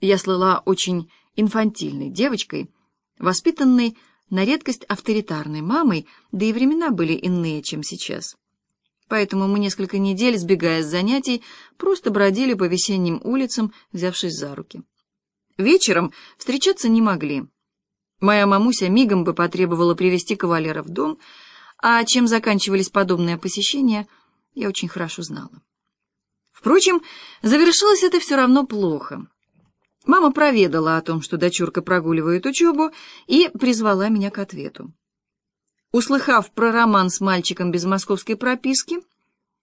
Я слыла очень инфантильной девочкой, воспитанной на редкость авторитарной мамой, да и времена были иные, чем сейчас. Поэтому мы несколько недель, сбегая с занятий, просто бродили по весенним улицам, взявшись за руки. Вечером встречаться не могли. Моя мамуся мигом бы потребовала привести кавалера в дом, а чем заканчивались подобные посещения, я очень хорошо знала. Впрочем, завершилось это все равно плохо. Мама проведала о том, что дочурка прогуливает учебу, и призвала меня к ответу. Услыхав про роман с мальчиком без московской прописки,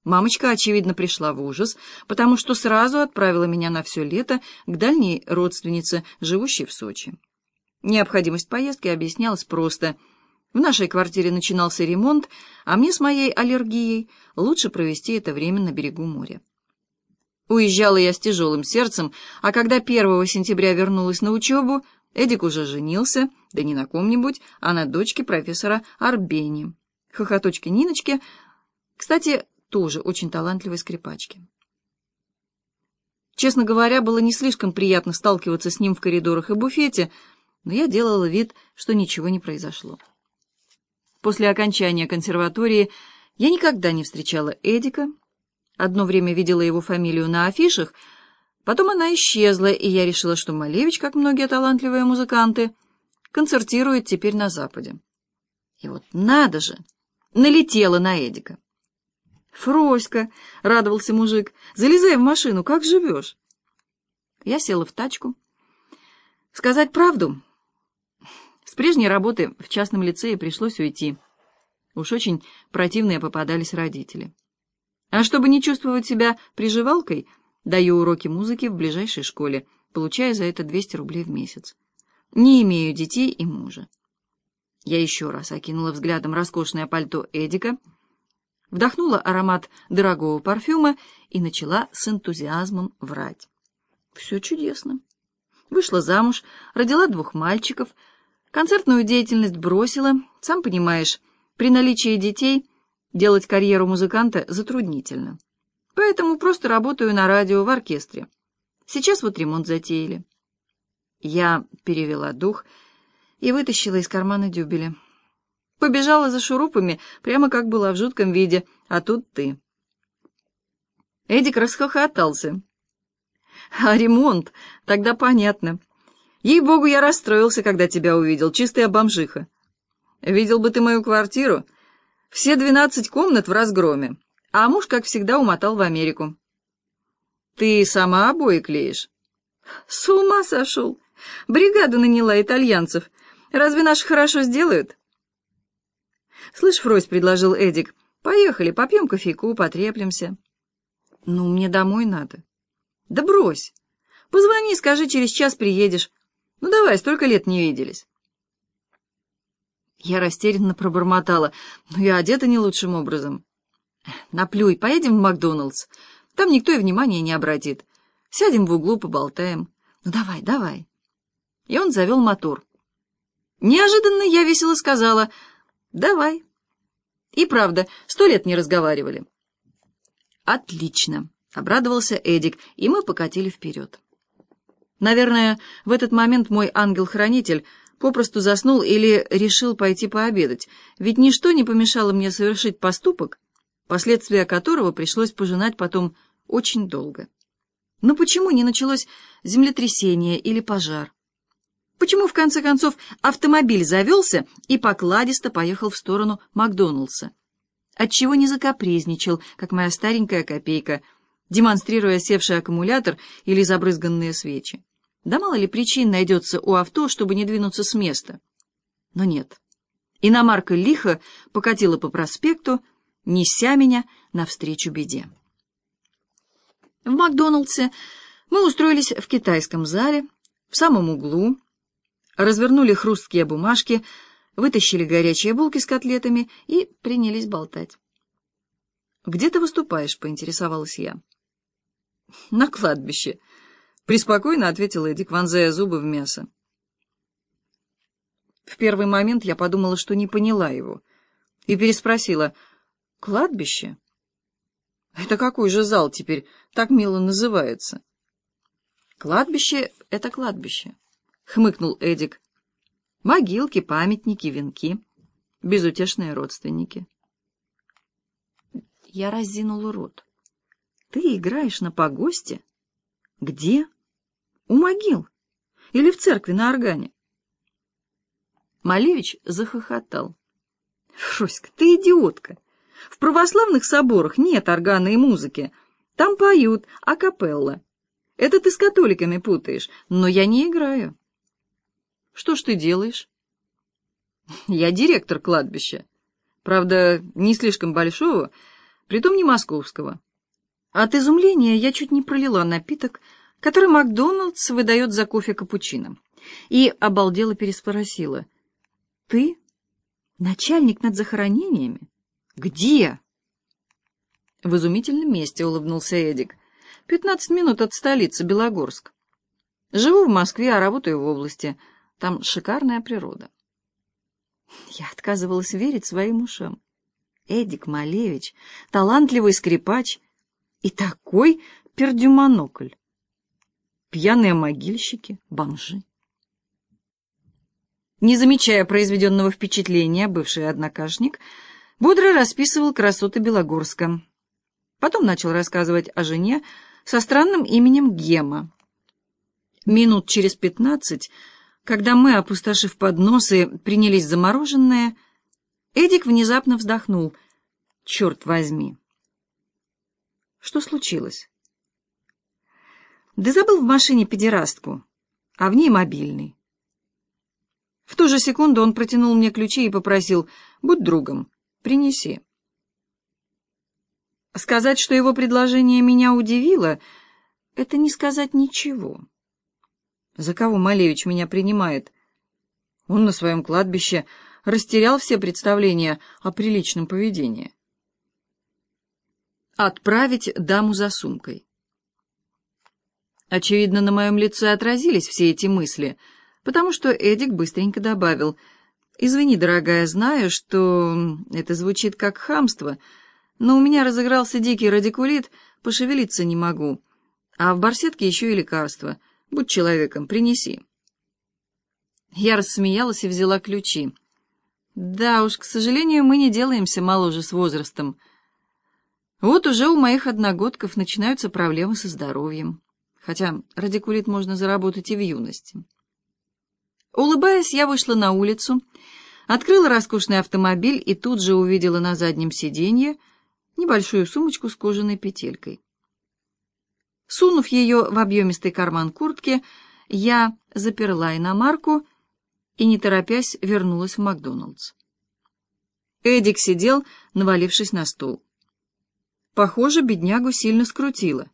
мамочка, очевидно, пришла в ужас, потому что сразу отправила меня на все лето к дальней родственнице, живущей в Сочи. Необходимость поездки объяснялась просто. В нашей квартире начинался ремонт, а мне с моей аллергией лучше провести это время на берегу моря. Уезжала я с тяжелым сердцем, а когда 1 сентября вернулась на учебу, Эдик уже женился, да не на ком-нибудь, а на дочке профессора Арбени, хохоточки Ниночки, кстати, тоже очень талантливой скрипачки. Честно говоря, было не слишком приятно сталкиваться с ним в коридорах и буфете, но я делала вид, что ничего не произошло. После окончания консерватории я никогда не встречала Эдика, Одно время видела его фамилию на афишах, потом она исчезла, и я решила, что Малевич, как многие талантливые музыканты, концертирует теперь на Западе. И вот надо же, налетела на Эдика. «Фроська!» — радовался мужик. «Залезай в машину, как живешь?» Я села в тачку. Сказать правду, с прежней работы в частном лицее пришлось уйти. Уж очень противные попадались родители. А чтобы не чувствовать себя приживалкой, даю уроки музыки в ближайшей школе, получая за это 200 рублей в месяц. Не имею детей и мужа. Я еще раз окинула взглядом роскошное пальто Эдика, вдохнула аромат дорогого парфюма и начала с энтузиазмом врать. Все чудесно. Вышла замуж, родила двух мальчиков, концертную деятельность бросила, сам понимаешь, при наличии детей — Делать карьеру музыканта затруднительно. Поэтому просто работаю на радио в оркестре. Сейчас вот ремонт затеяли. Я перевела дух и вытащила из кармана дюбеля. Побежала за шурупами, прямо как была в жутком виде, а тут ты. Эдик расхохотался. А ремонт? Тогда понятно. Ей-богу, я расстроился, когда тебя увидел, чистая бомжиха. Видел бы ты мою квартиру, все двенадцать комнат в разгроме, а муж, как всегда, умотал в Америку. Ты сама обои клеишь? С ума сошел! Бригаду наняла итальянцев. Разве наши хорошо сделают? Слышь, Фрось, — предложил Эдик, — поехали, попьем кофейку, потреплемся. Ну, мне домой надо. Да брось. Позвони, скажи, через час приедешь. Ну давай, столько лет не виделись. Я растерянно пробормотала. Но я одета не лучшим образом. Наплюй, поедем в Макдоналдс. Там никто и внимания не обратит. Сядем в углу, поболтаем. Ну давай, давай. И он завел мотор. Неожиданно я весело сказала «давай». И правда, сто лет не разговаривали. «Отлично», — обрадовался Эдик, и мы покатили вперед. Наверное, в этот момент мой ангел-хранитель попросту заснул или решил пойти пообедать, ведь ничто не помешало мне совершить поступок, последствия которого пришлось пожинать потом очень долго. Но почему не началось землетрясение или пожар? Почему, в конце концов, автомобиль завелся и покладисто поехал в сторону Макдоналдса? Отчего не закапризничал, как моя старенькая копейка, демонстрируя севший аккумулятор или забрызганные свечи? Да мало ли причин найдется у авто, чтобы не двинуться с места. Но нет. Иномарка лихо покатила по проспекту, неся меня навстречу беде. В Макдоналдсе мы устроились в китайском зале, в самом углу, развернули хрусткие бумажки, вытащили горячие булки с котлетами и принялись болтать. «Где ты выступаешь?» — поинтересовалась я. «На кладбище», Преспокойно ответил Эдик, вонзая зубы в мясо. В первый момент я подумала, что не поняла его, и переспросила, «Кладбище? Это какой же зал теперь так мило называется?» Кладбище — это кладбище, — хмыкнул Эдик. Могилки, памятники, венки, безутешные родственники. Я разинул рот. Ты играешь на погосте? Где? У могил. Или в церкви на органе? Малевич захохотал. Фроська, ты идиотка. В православных соборах нет органа и музыки. Там поют акапелла. Это ты с католиками путаешь, но я не играю. Что ж ты делаешь? Я директор кладбища. Правда, не слишком большого, притом не московского. От изумления я чуть не пролила напиток, который Макдоналдс выдает за кофе капучино, и обалдела переспросила. «Ты? Начальник над захоронениями? Где?» В изумительном месте улыбнулся Эдик. «Пятнадцать минут от столицы, Белогорск. Живу в Москве, а работаю в области. Там шикарная природа». Я отказывалась верить своим ушам. Эдик Малевич, талантливый скрипач и такой пердюмонокль. Пьяные могильщики, бомжи. Не замечая произведенного впечатления, бывший однокашник бодро расписывал красоты Белогорска. Потом начал рассказывать о жене со странным именем Гема. Минут через пятнадцать, когда мы, опустошив подносы, принялись за мороженое, Эдик внезапно вздохнул. «Черт возьми!» «Что случилось?» «Да забыл в машине педерастку, а в ней мобильный». В ту же секунду он протянул мне ключи и попросил, «Будь другом, принеси». Сказать, что его предложение меня удивило, это не сказать ничего. За кого Малевич меня принимает? Он на своем кладбище растерял все представления о приличном поведении. Отправить даму за сумкой. Очевидно, на моем лице отразились все эти мысли, потому что Эдик быстренько добавил, «Извини, дорогая, знаю, что это звучит как хамство, но у меня разыгрался дикий радикулит, пошевелиться не могу, а в барсетке еще и лекарство. Будь человеком, принеси». Я рассмеялась и взяла ключи. Да уж, к сожалению, мы не делаемся моложе с возрастом. Вот уже у моих одногодков начинаются проблемы со здоровьем. Хотя радикулит можно заработать и в юности. Улыбаясь, я вышла на улицу, открыла роскошный автомобиль и тут же увидела на заднем сиденье небольшую сумочку с кожаной петелькой. Сунув ее в объемистый карман куртки, я заперла иномарку и, не торопясь, вернулась в Макдоналдс. Эдик сидел, навалившись на стул. Похоже, беднягу сильно скрутило.